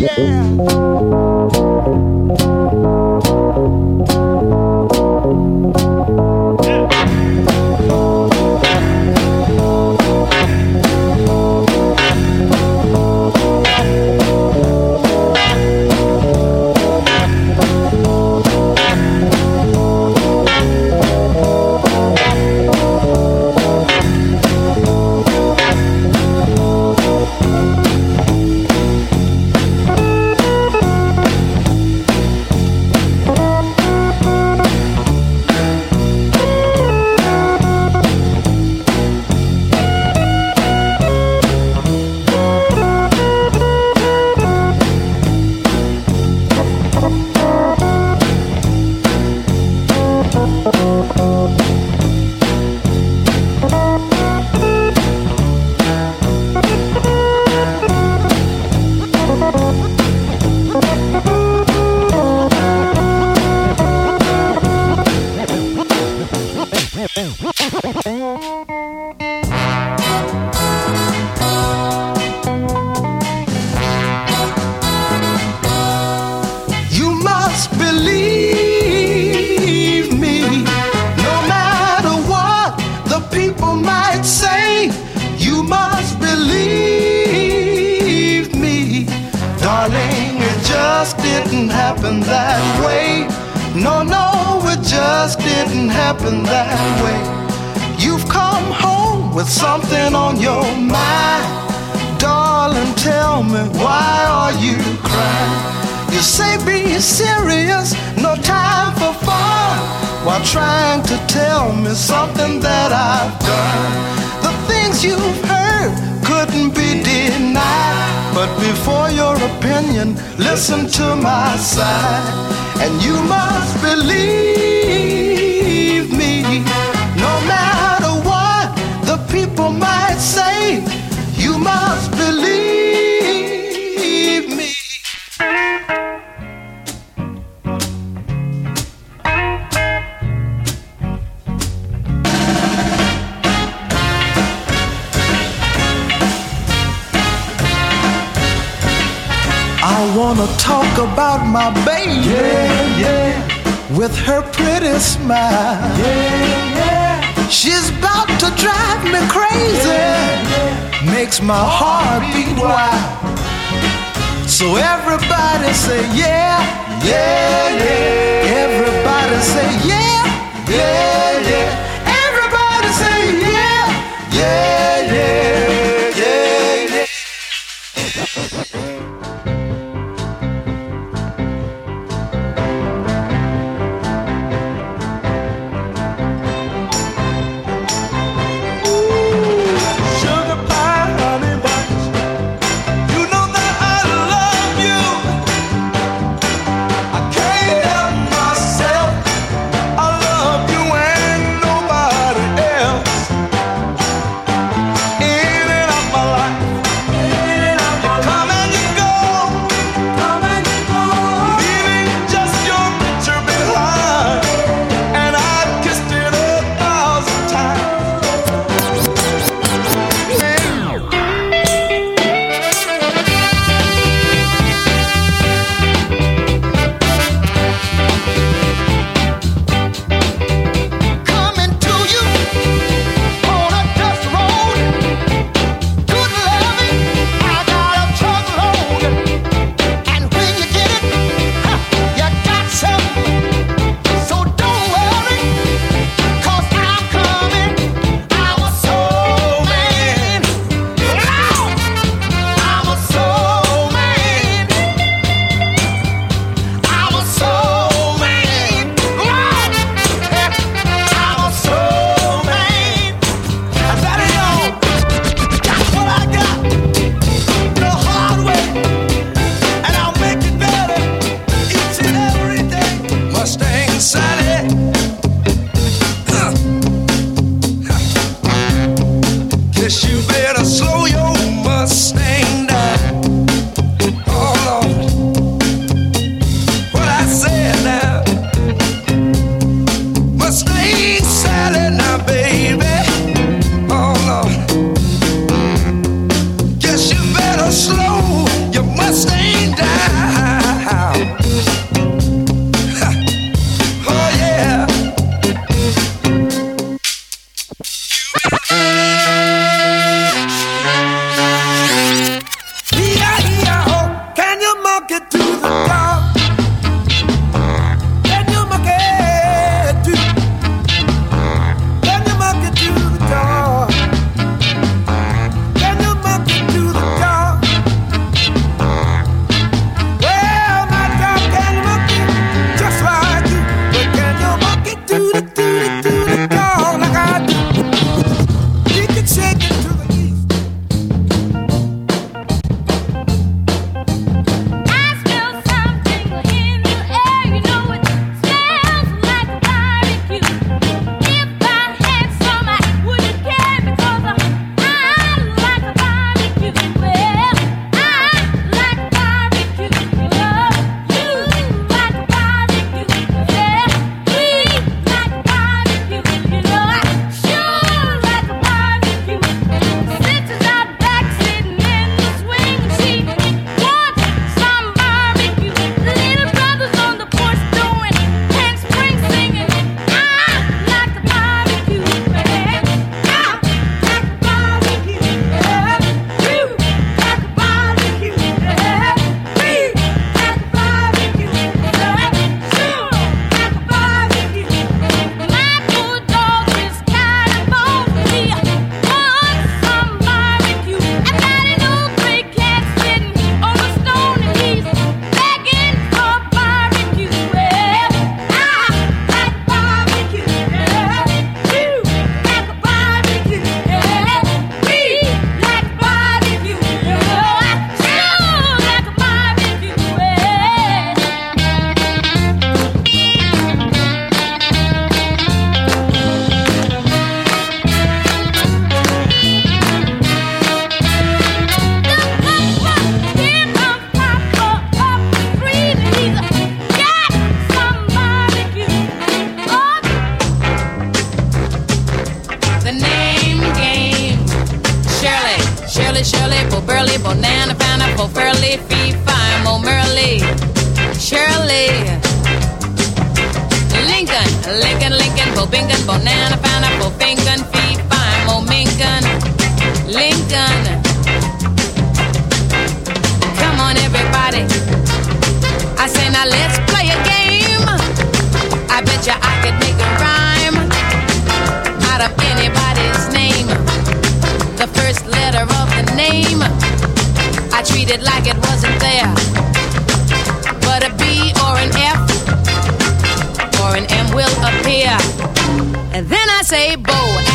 yeah. I wanna talk about my baby. Yeah, yeah. With her pretty smile. Yeah, yeah. She's about to drive me crazy. Yeah, yeah. Makes my heart beat wild. So everybody say yeah, yeah, yeah. Everybody say yeah, yeah, yeah. Everybody say yeah, yeah, yeah.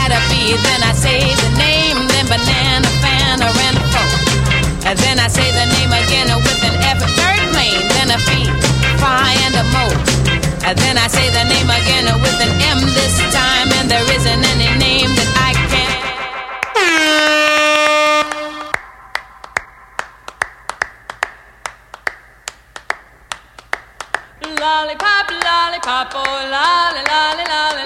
lighter be. Then I say the name, then banana fan around a phone. And then I say the name again with an effort, third plane, then a feed, fry and a mo. And then I say the name again with an M this time, and there isn't any name that I can't. Lollipop, lollipop, oh, lolly, lolly, lolly.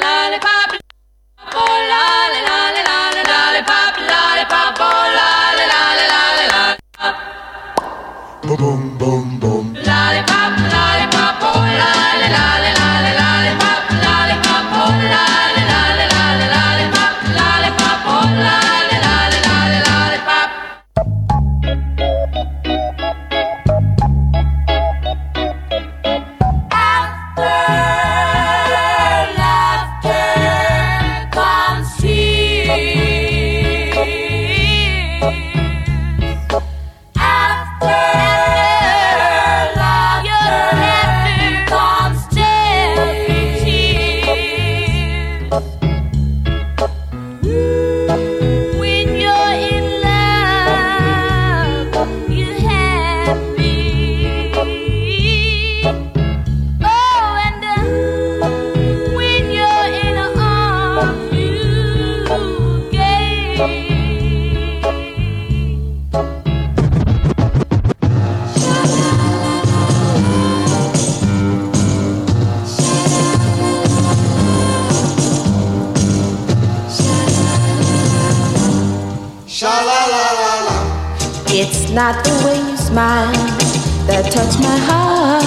that touch my heart.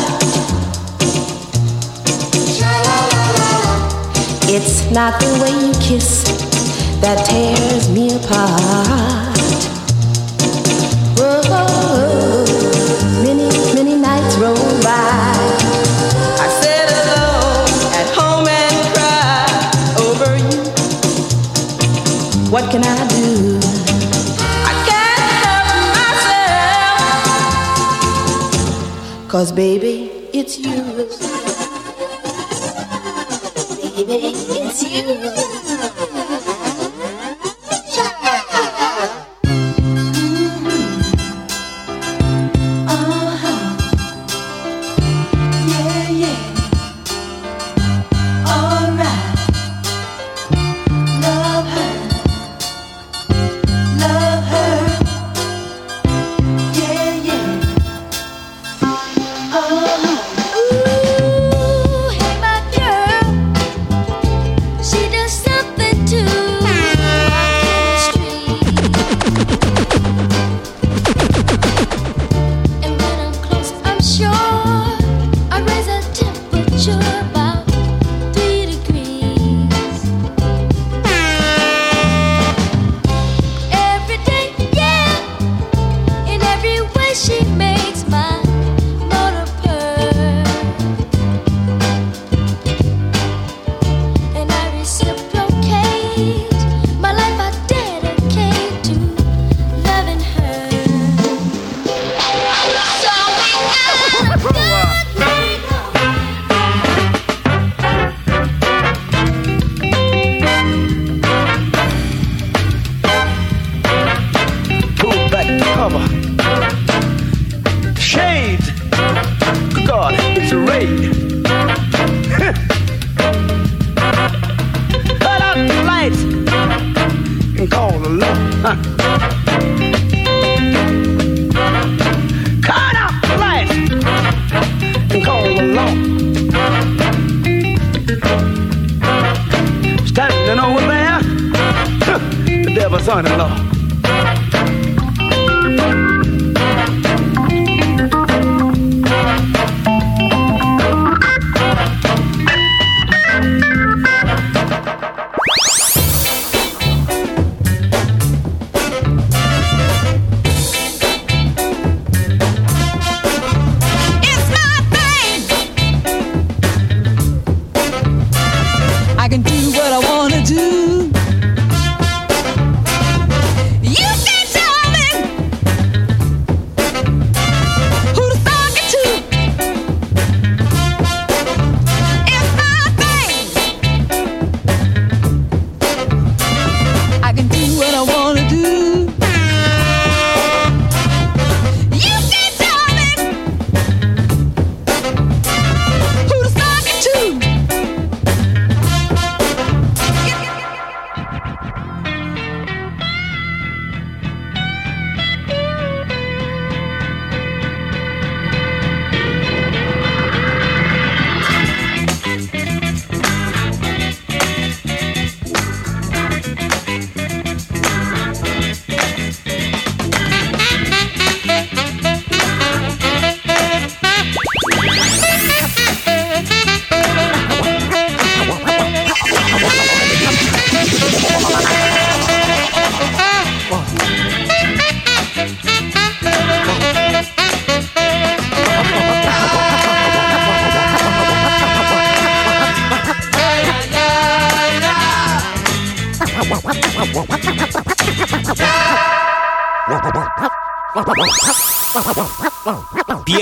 It's not the way you kiss that tears me apart. Cause baby, it's you. Baby, it's you.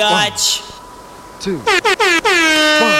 biatch. One, two, one.